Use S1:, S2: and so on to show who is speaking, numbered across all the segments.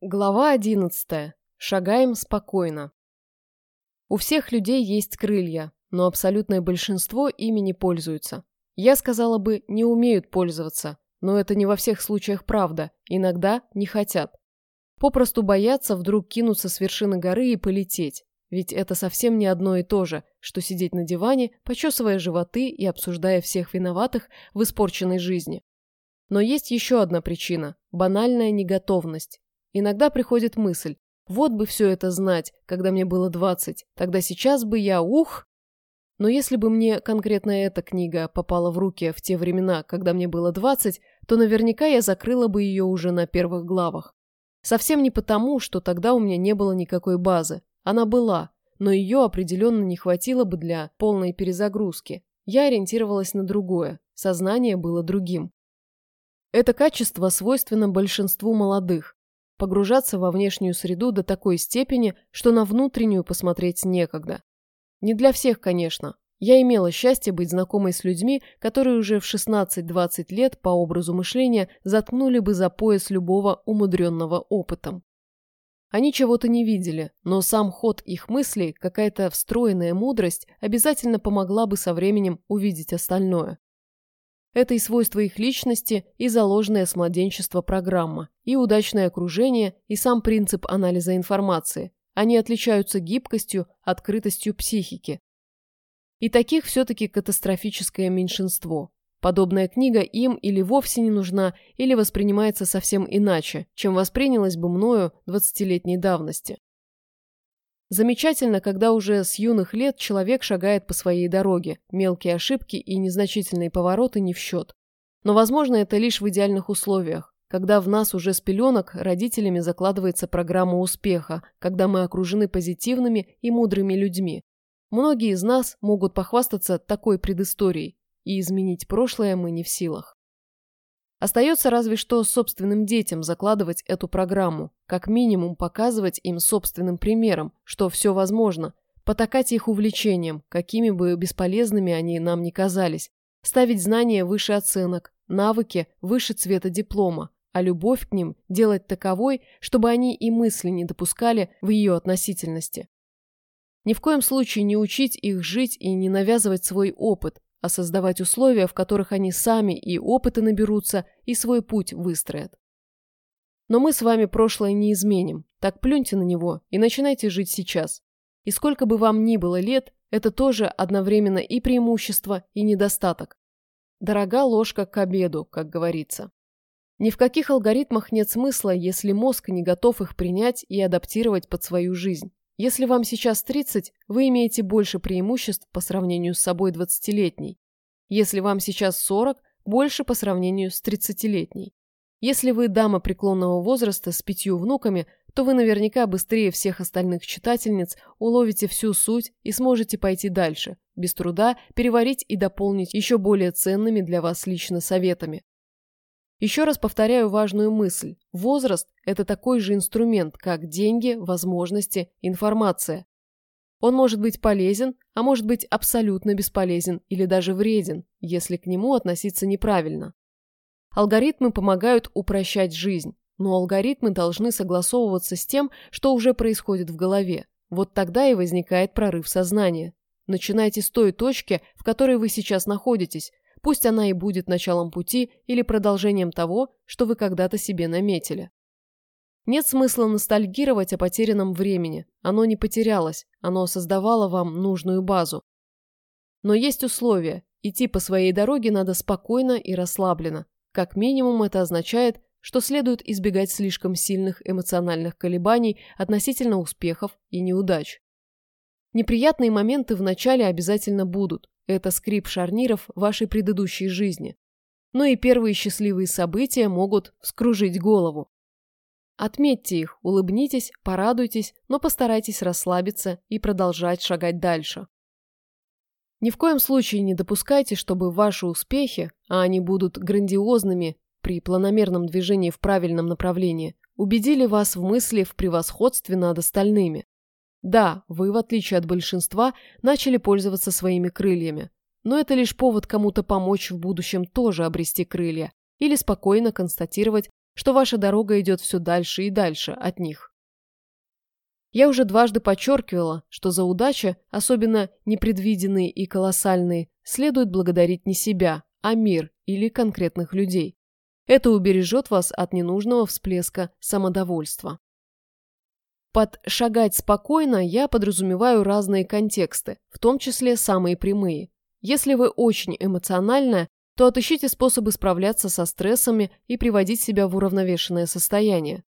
S1: Глава одиннадцатая. Шагаем спокойно. У всех людей есть крылья, но абсолютное большинство ими не пользуются. Я сказала бы, не умеют пользоваться, но это не во всех случаях правда, иногда не хотят. Попросту боятся вдруг кинуться с вершины горы и полететь, ведь это совсем не одно и то же, что сидеть на диване, почесывая животы и обсуждая всех виноватых в испорченной жизни. Но есть еще одна причина – банальная неготовность. Иногда приходит мысль, вот бы все это знать, когда мне было 20, тогда сейчас бы я, ух! Но если бы мне конкретно эта книга попала в руки в те времена, когда мне было 20, то наверняка я закрыла бы ее уже на первых главах. Совсем не потому, что тогда у меня не было никакой базы. Она была, но ее определенно не хватило бы для полной перезагрузки. Я ориентировалась на другое, сознание было другим. Это качество свойственно большинству молодых погружаться во внешнюю среду до такой степени, что на внутреннюю посмотреть некогда. Не для всех, конечно. Я имела счастье быть знакомой с людьми, которые уже в 16-20 лет по образу мышления заткнули бы за пояс любого умудренного опытом. Они чего-то не видели, но сам ход их мыслей, какая-то встроенная мудрость обязательно помогла бы со временем увидеть остальное. Это и свойства их личности, и заложенная с младенчества программа, и удачное окружение, и сам принцип анализа информации. Они отличаются гибкостью, открытостью психики. И таких все-таки катастрофическое меньшинство. Подобная книга им или вовсе не нужна, или воспринимается совсем иначе, чем воспринялась бы мною 20-летней давности. Замечательно, когда уже с юных лет человек шагает по своей дороге, мелкие ошибки и незначительные повороты не в счет. Но, возможно, это лишь в идеальных условиях, когда в нас уже с пеленок родителями закладывается программа успеха, когда мы окружены позитивными и мудрыми людьми. Многие из нас могут похвастаться такой предысторией, и изменить прошлое мы не в силах. Остается разве что собственным детям закладывать эту программу, как минимум показывать им собственным примером, что все возможно, потакать их увлечениям, какими бы бесполезными они нам ни казались, ставить знания выше оценок, навыки выше цвета диплома, а любовь к ним делать таковой, чтобы они и мысли не допускали в ее относительности. Ни в коем случае не учить их жить и не навязывать свой опыт, а создавать условия, в которых они сами и опыты наберутся, и свой путь выстроят. Но мы с вами прошлое не изменим, так плюньте на него и начинайте жить сейчас. И сколько бы вам ни было лет, это тоже одновременно и преимущество, и недостаток. Дорога ложка к обеду, как говорится. Ни в каких алгоритмах нет смысла, если мозг не готов их принять и адаптировать под свою жизнь. Если вам сейчас 30, вы имеете больше преимуществ по сравнению с собой 20-летней. Если вам сейчас 40, больше по сравнению с 30-летней. Если вы дама преклонного возраста с пятью внуками, то вы наверняка быстрее всех остальных читательниц уловите всю суть и сможете пойти дальше, без труда переварить и дополнить еще более ценными для вас лично советами. Еще раз повторяю важную мысль. Возраст – это такой же инструмент, как деньги, возможности, информация. Он может быть полезен, а может быть абсолютно бесполезен или даже вреден, если к нему относиться неправильно. Алгоритмы помогают упрощать жизнь, но алгоритмы должны согласовываться с тем, что уже происходит в голове. Вот тогда и возникает прорыв сознания. Начинайте с той точки, в которой вы сейчас находитесь, Пусть она и будет началом пути или продолжением того, что вы когда-то себе наметили. Нет смысла ностальгировать о потерянном времени. Оно не потерялось, оно создавало вам нужную базу. Но есть условия. Идти по своей дороге надо спокойно и расслабленно. Как минимум это означает, что следует избегать слишком сильных эмоциональных колебаний относительно успехов и неудач. Неприятные моменты в начале обязательно будут, это скрип шарниров вашей предыдущей жизни. Но и первые счастливые события могут вскружить голову. Отметьте их, улыбнитесь, порадуйтесь, но постарайтесь расслабиться и продолжать шагать дальше. Ни в коем случае не допускайте, чтобы ваши успехи, а они будут грандиозными при планомерном движении в правильном направлении, убедили вас в мысли в превосходстве над остальными. Да, вы, в отличие от большинства, начали пользоваться своими крыльями. Но это лишь повод кому-то помочь в будущем тоже обрести крылья или спокойно констатировать, что ваша дорога идет все дальше и дальше от них. Я уже дважды подчеркивала, что за удачи, особенно непредвиденные и колоссальные, следует благодарить не себя, а мир или конкретных людей. Это убережет вас от ненужного всплеска самодовольства. Под «шагать спокойно» я подразумеваю разные контексты, в том числе самые прямые. Если вы очень эмоциональная, то отыщите способы справляться со стрессами и приводить себя в уравновешенное состояние.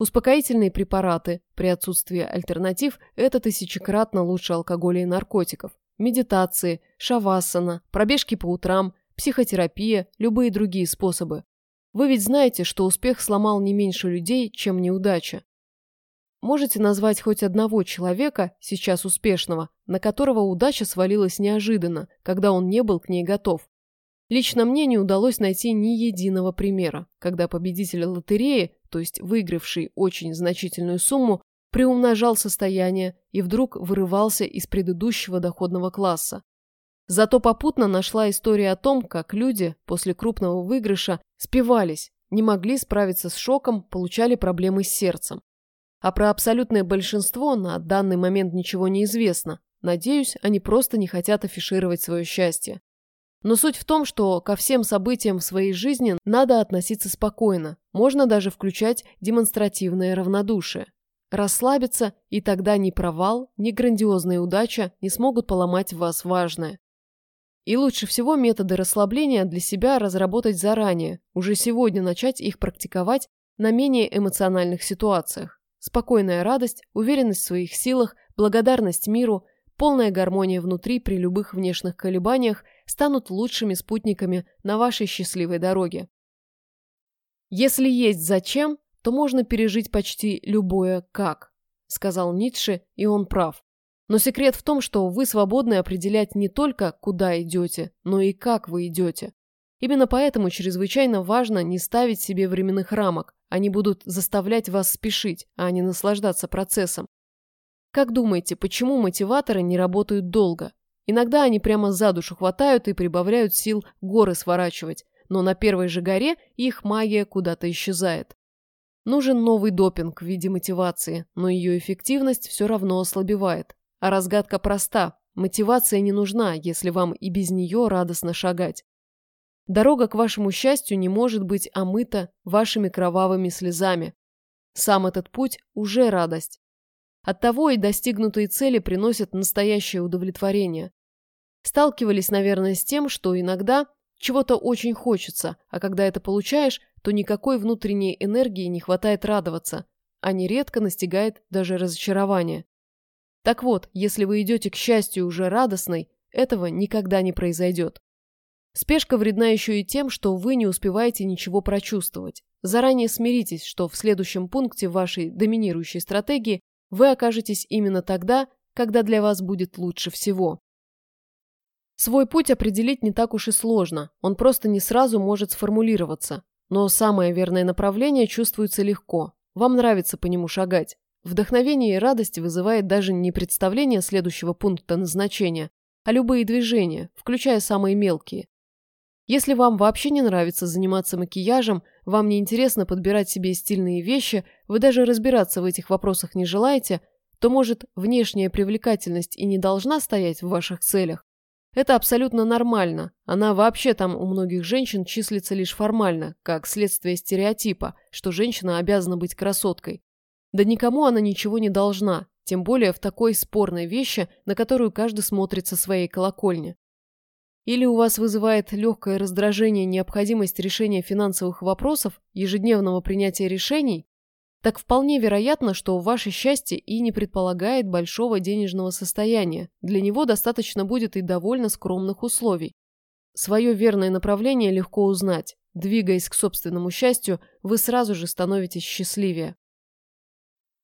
S1: Успокоительные препараты при отсутствии альтернатив – это тысячекратно лучше алкоголя и наркотиков. Медитации, шавасана, пробежки по утрам, психотерапия, любые другие способы. Вы ведь знаете, что успех сломал не меньше людей, чем неудача. Можете назвать хоть одного человека, сейчас успешного, на которого удача свалилась неожиданно, когда он не был к ней готов. Лично мне не удалось найти ни единого примера, когда победитель лотереи, то есть выигравший очень значительную сумму, приумножал состояние и вдруг вырывался из предыдущего доходного класса. Зато попутно нашла история о том, как люди после крупного выигрыша спивались, не могли справиться с шоком, получали проблемы с сердцем. А про абсолютное большинство на данный момент ничего не известно. Надеюсь, они просто не хотят афишировать свое счастье. Но суть в том, что ко всем событиям в своей жизни надо относиться спокойно, можно даже включать демонстративное равнодушие. Расслабиться, и тогда ни провал, ни грандиозная удача не смогут поломать в вас важное. И лучше всего методы расслабления для себя разработать заранее, уже сегодня начать их практиковать на менее эмоциональных ситуациях. Спокойная радость, уверенность в своих силах, благодарность миру, полная гармония внутри при любых внешних колебаниях станут лучшими спутниками на вашей счастливой дороге. Если есть зачем, то можно пережить почти любое «как», сказал Ницше, и он прав. Но секрет в том, что вы свободны определять не только, куда идете, но и как вы идете. Именно поэтому чрезвычайно важно не ставить себе временных рамок. Они будут заставлять вас спешить, а не наслаждаться процессом. Как думаете, почему мотиваторы не работают долго? Иногда они прямо за душу хватают и прибавляют сил горы сворачивать, но на первой же горе их магия куда-то исчезает. Нужен новый допинг в виде мотивации, но ее эффективность все равно ослабевает. А разгадка проста. Мотивация не нужна, если вам и без нее радостно шагать. Дорога к вашему счастью не может быть омыта вашими кровавыми слезами. Сам этот путь уже радость. Оттого и достигнутые цели приносят настоящее удовлетворение. Сталкивались, наверное, с тем, что иногда чего-то очень хочется, а когда это получаешь, то никакой внутренней энергии не хватает радоваться, а нередко настигает даже разочарование. Так вот, если вы идете к счастью уже радостной, этого никогда не произойдет. Спешка вредна еще и тем, что вы не успеваете ничего прочувствовать. Заранее смиритесь, что в следующем пункте вашей доминирующей стратегии вы окажетесь именно тогда, когда для вас будет лучше всего. Свой путь определить не так уж и сложно, он просто не сразу может сформулироваться. Но самое верное направление чувствуется легко. Вам нравится по нему шагать. Вдохновение и радость вызывает даже не представление следующего пункта назначения, а любые движения, включая самые мелкие. Если вам вообще не нравится заниматься макияжем, вам не интересно подбирать себе стильные вещи, вы даже разбираться в этих вопросах не желаете, то, может, внешняя привлекательность и не должна стоять в ваших целях? Это абсолютно нормально. Она вообще там у многих женщин числится лишь формально, как следствие стереотипа, что женщина обязана быть красоткой. Да никому она ничего не должна, тем более в такой спорной вещи, на которую каждый смотрит со своей колокольни. Или у вас вызывает легкое раздражение необходимость решения финансовых вопросов, ежедневного принятия решений, так вполне вероятно, что ваше счастье и не предполагает большого денежного состояния. Для него достаточно будет и довольно скромных условий. Свое верное направление легко узнать. Двигаясь к собственному счастью, вы сразу же становитесь счастливее.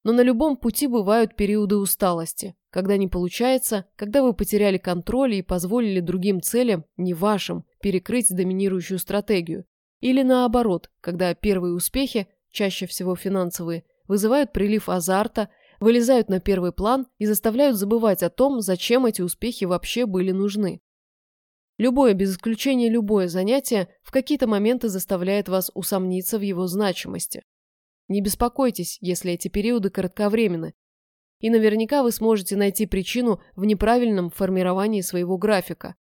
S1: Но на любом пути бывают периоды усталости, когда не получается, когда вы потеряли контроль и позволили другим целям, не вашим, перекрыть доминирующую стратегию. Или наоборот, когда первые успехи, чаще всего финансовые, вызывают прилив азарта, вылезают на первый план и заставляют забывать о том, зачем эти успехи вообще были нужны. Любое, без исключения любое занятие, в какие-то моменты заставляет вас усомниться в его значимости. Не беспокойтесь, если эти периоды кратковременны. И наверняка вы сможете найти причину в неправильном формировании своего графика.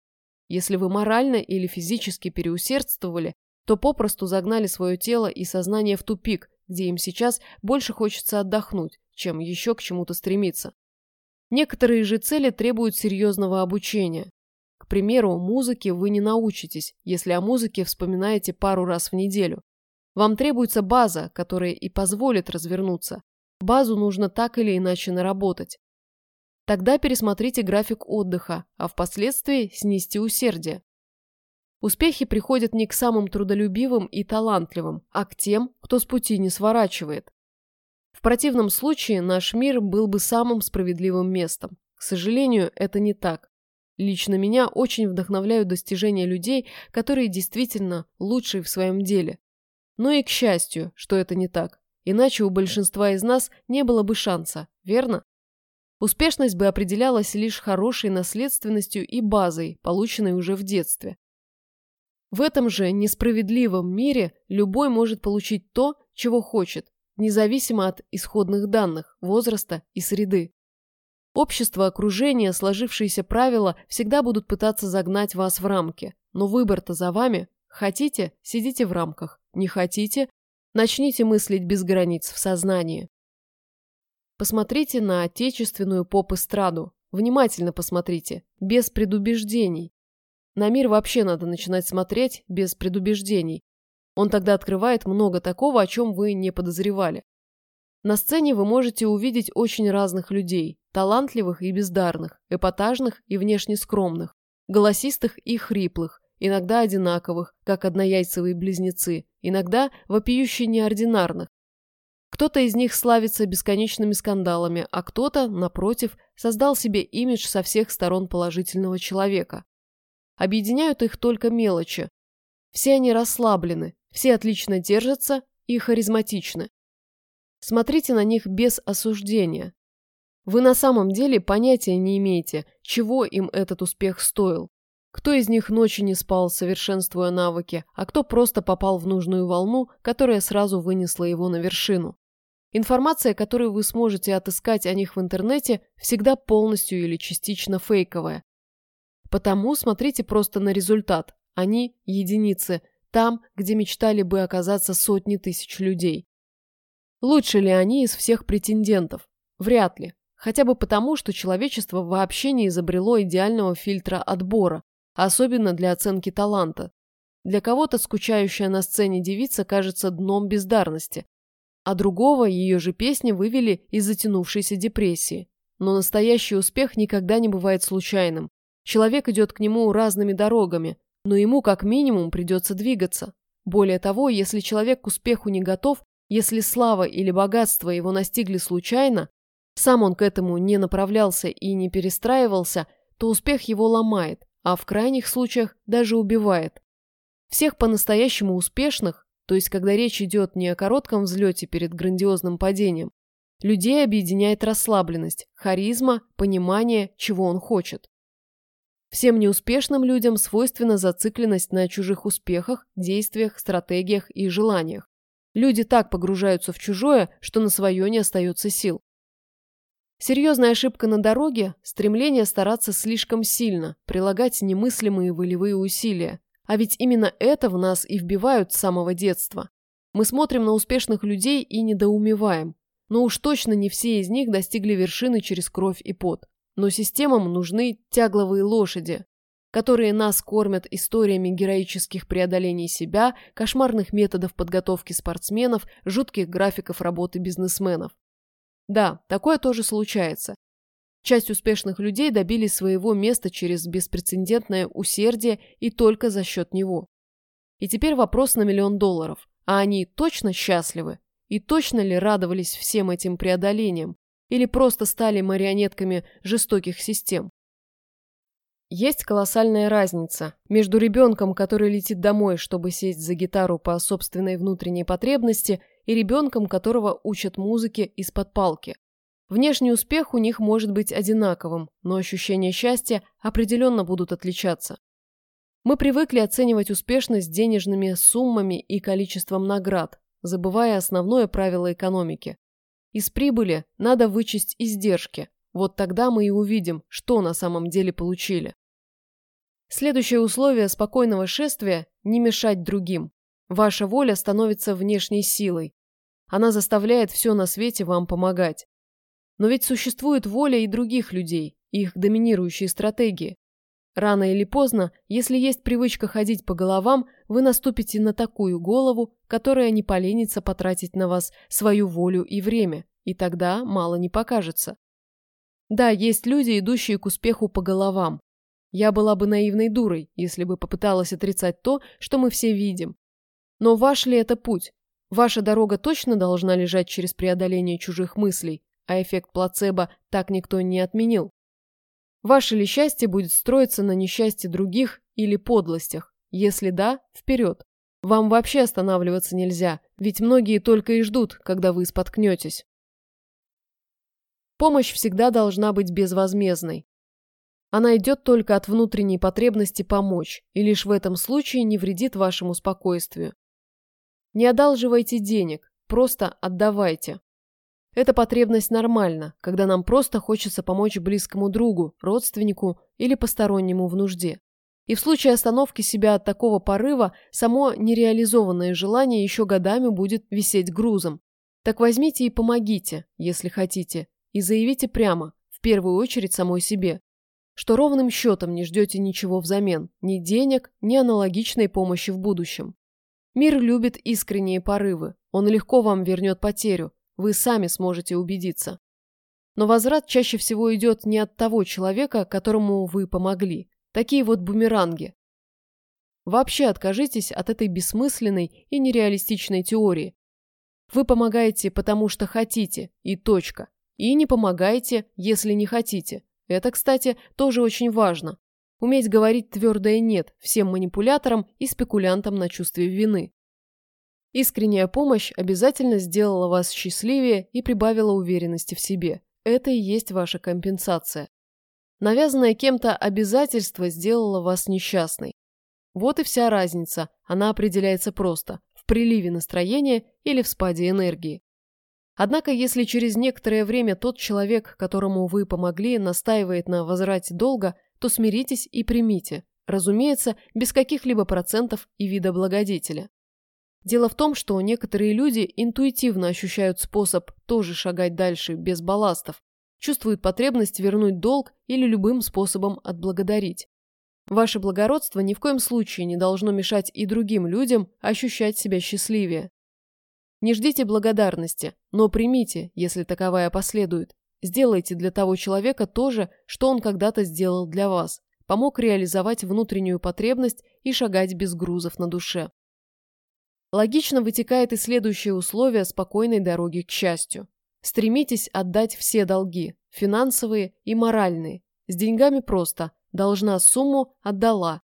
S1: Если вы морально или физически переусердствовали, то попросту загнали свое тело и сознание в тупик, где им сейчас больше хочется отдохнуть, чем еще к чему-то стремиться. Некоторые же цели требуют серьезного обучения. К примеру, музыке вы не научитесь, если о музыке вспоминаете пару раз в неделю. Вам требуется база, которая и позволит развернуться. Базу нужно так или иначе наработать. Тогда пересмотрите график отдыха, а впоследствии снизьте усердие. Успехи приходят не к самым трудолюбивым и талантливым, а к тем, кто с пути не сворачивает. В противном случае наш мир был бы самым справедливым местом. К сожалению, это не так. Лично меня очень вдохновляют достижения людей, которые действительно лучшие в своем деле. Но и к счастью, что это не так. Иначе у большинства из нас не было бы шанса, верно? Успешность бы определялась лишь хорошей наследственностью и базой, полученной уже в детстве. В этом же несправедливом мире любой может получить то, чего хочет, независимо от исходных данных, возраста и среды. Общество, окружение, сложившиеся правила всегда будут пытаться загнать вас в рамки, но выбор-то за вами. Хотите – сидите в рамках, не хотите – начните мыслить без границ в сознании. Посмотрите на отечественную поп-эстраду, внимательно посмотрите, без предубеждений. На мир вообще надо начинать смотреть без предубеждений, он тогда открывает много такого, о чем вы не подозревали. На сцене вы можете увидеть очень разных людей, талантливых и бездарных, эпатажных и внешне скромных, голосистых и хриплых, иногда одинаковых, как однояйцевые близнецы, иногда вопиюще неординарных. Кто-то из них славится бесконечными скандалами, а кто-то, напротив, создал себе имидж со всех сторон положительного человека. Объединяют их только мелочи. Все они расслаблены, все отлично держатся и харизматичны. Смотрите на них без осуждения. Вы на самом деле понятия не имеете, чего им этот успех стоил. Кто из них ночи не спал, совершенствуя навыки, а кто просто попал в нужную волну, которая сразу вынесла его на вершину. Информация, которую вы сможете отыскать о них в интернете, всегда полностью или частично фейковая. Потому смотрите просто на результат. Они – единицы, там, где мечтали бы оказаться сотни тысяч людей. Лучше ли они из всех претендентов? Вряд ли. Хотя бы потому, что человечество вообще не изобрело идеального фильтра отбора, особенно для оценки таланта. Для кого-то скучающая на сцене девица кажется дном бездарности, а другого ее же песни вывели из затянувшейся депрессии. Но настоящий успех никогда не бывает случайным. Человек идет к нему разными дорогами, но ему как минимум придется двигаться. Более того, если человек к успеху не готов, если слава или богатство его настигли случайно, сам он к этому не направлялся и не перестраивался, то успех его ломает, а в крайних случаях даже убивает. Всех по-настоящему успешных, то есть когда речь идет не о коротком взлете перед грандиозным падением, людей объединяет расслабленность, харизма, понимание, чего он хочет. Всем неуспешным людям свойственна зацикленность на чужих успехах, действиях, стратегиях и желаниях. Люди так погружаются в чужое, что на свое не остается сил. Серьезная ошибка на дороге – стремление стараться слишком сильно, прилагать немыслимые волевые усилия. А ведь именно это в нас и вбивают с самого детства. Мы смотрим на успешных людей и недоумеваем. Но уж точно не все из них достигли вершины через кровь и пот. Но системам нужны тягловые лошади, которые нас кормят историями героических преодолений себя, кошмарных методов подготовки спортсменов, жутких графиков работы бизнесменов. Да, такое тоже случается. Часть успешных людей добились своего места через беспрецедентное усердие и только за счет него. И теперь вопрос на миллион долларов. А они точно счастливы? И точно ли радовались всем этим преодолениям? или просто стали марионетками жестоких систем. Есть колоссальная разница между ребенком, который летит домой, чтобы сесть за гитару по собственной внутренней потребности, и ребенком, которого учат музыке из-под палки. Внешний успех у них может быть одинаковым, но ощущения счастья определенно будут отличаться. Мы привыкли оценивать успешность денежными суммами и количеством наград, забывая основное правило экономики. Из прибыли надо вычесть издержки. Вот тогда мы и увидим, что на самом деле получили. Следующее условие спокойного шествия – не мешать другим. Ваша воля становится внешней силой. Она заставляет все на свете вам помогать. Но ведь существует воля и других людей, их доминирующие стратегии. Рано или поздно, если есть привычка ходить по головам, вы наступите на такую голову, которая не поленится потратить на вас свою волю и время, и тогда мало не покажется. Да, есть люди, идущие к успеху по головам. Я была бы наивной дурой, если бы попыталась отрицать то, что мы все видим. Но ваш ли это путь? Ваша дорога точно должна лежать через преодоление чужих мыслей, а эффект плацебо так никто не отменил. Ваше ли счастье будет строиться на несчастье других или подлостях? Если да, вперед. Вам вообще останавливаться нельзя, ведь многие только и ждут, когда вы споткнетесь. Помощь всегда должна быть безвозмездной. Она идет только от внутренней потребности помочь, и лишь в этом случае не вредит вашему спокойствию. Не одалживайте денег, просто отдавайте. Эта потребность нормальна, когда нам просто хочется помочь близкому другу, родственнику или постороннему в нужде. И в случае остановки себя от такого порыва, само нереализованное желание еще годами будет висеть грузом. Так возьмите и помогите, если хотите, и заявите прямо, в первую очередь самой себе, что ровным счетом не ждете ничего взамен, ни денег, ни аналогичной помощи в будущем. Мир любит искренние порывы, он легко вам вернет потерю, вы сами сможете убедиться. Но возврат чаще всего идет не от того человека, которому вы помогли. Такие вот бумеранги. Вообще откажитесь от этой бессмысленной и нереалистичной теории. Вы помогаете, потому что хотите, и точка. И не помогаете, если не хотите. Это, кстати, тоже очень важно. Уметь говорить твердое «нет» всем манипуляторам и спекулянтам на чувстве вины. Искренняя помощь обязательно сделала вас счастливее и прибавила уверенности в себе. Это и есть ваша компенсация. Навязанное кем-то обязательство сделало вас несчастной. Вот и вся разница, она определяется просто – в приливе настроения или в спаде энергии. Однако, если через некоторое время тот человек, которому вы помогли, настаивает на возврате долга, то смиритесь и примите, разумеется, без каких-либо процентов и вида благодетеля. Дело в том, что некоторые люди интуитивно ощущают способ тоже шагать дальше без балластов, чувствуют потребность вернуть долг или любым способом отблагодарить. Ваше благородство ни в коем случае не должно мешать и другим людям ощущать себя счастливее. Не ждите благодарности, но примите, если таковая последует. Сделайте для того человека то же, что он когда-то сделал для вас. Помог реализовать внутреннюю потребность и шагать без грузов на душе. Логично вытекает и следующее условие спокойной дороги к счастью. Стремитесь отдать все долги, финансовые и моральные. С деньгами просто. Должна сумму, отдала.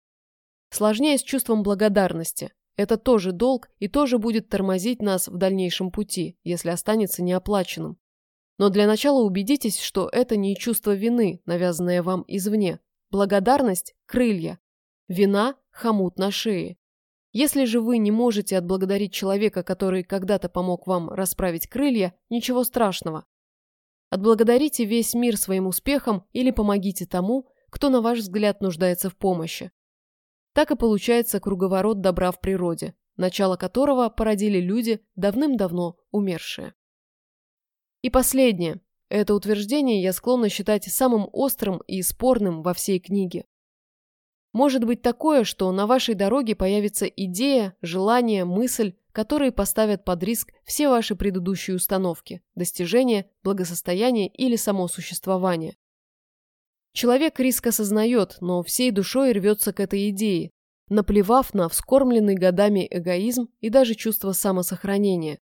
S1: Сложнее с чувством благодарности. Это тоже долг и тоже будет тормозить нас в дальнейшем пути, если останется неоплаченным. Но для начала убедитесь, что это не чувство вины, навязанное вам извне. Благодарность – крылья. Вина – хомут на шее. Если же вы не можете отблагодарить человека, который когда-то помог вам расправить крылья, ничего страшного. Отблагодарите весь мир своим успехом или помогите тому, кто, на ваш взгляд, нуждается в помощи. Так и получается круговорот добра в природе, начало которого породили люди, давным-давно умершие. И последнее. Это утверждение я склонна считать самым острым и спорным во всей книге. Может быть такое, что на вашей дороге появится идея, желание, мысль, которые поставят под риск все ваши предыдущие установки, достижения, благосостояние или само существование. Человек риск осознает, но всей душой рвется к этой идее, наплевав на вскормленный годами эгоизм и даже чувство самосохранения.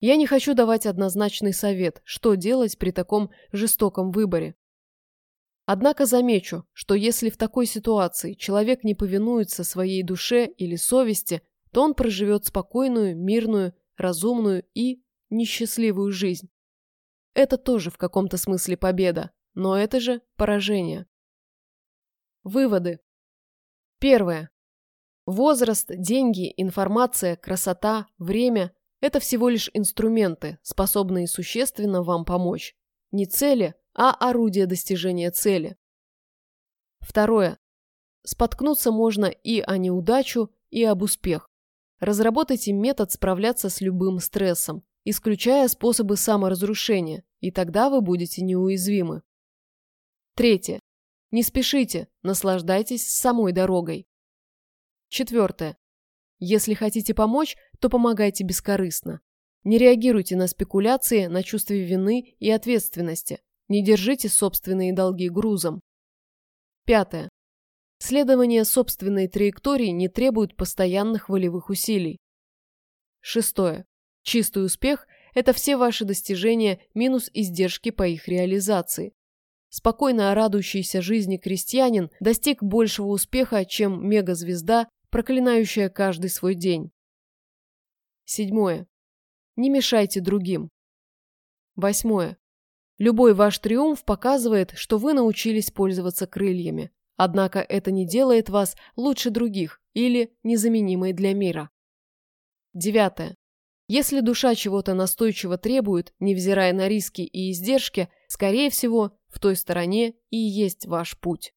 S1: Я не хочу давать однозначный совет, что делать при таком жестоком выборе. Однако замечу, что если в такой ситуации человек не повинуется своей душе или совести, то он проживет спокойную, мирную, разумную и несчастливую жизнь. Это тоже в каком-то смысле победа, но это же поражение. Выводы. Первое. Возраст, деньги, информация, красота, время – это всего лишь инструменты, способные существенно вам помочь. Не цели, а орудие достижения цели. Второе. Споткнуться можно и о неудачу, и об успех. Разработайте метод справляться с любым стрессом, исключая способы саморазрушения, и тогда вы будете неуязвимы. Третье. Не спешите, наслаждайтесь самой дорогой. Четвертое. Если хотите помочь, то помогайте бескорыстно. Не реагируйте на спекуляции, на чувство вины и ответственности. Не держите собственные долги грузом. Пятое. Следование собственной траектории не требует постоянных волевых усилий. Шестое. Чистый успех – это все ваши достижения минус издержки по их реализации. Спокойно радующийся жизни крестьянин достиг большего успеха, чем мегазвезда, проклинающая каждый свой день. Седьмое. Не мешайте другим. Восьмое. Любой ваш триумф показывает, что вы научились пользоваться крыльями. Однако это не делает вас лучше других или незаменимой для мира. Девятое. Если душа чего-то настойчиво требует, невзирая на риски и издержки, скорее всего, в той стороне и есть ваш путь.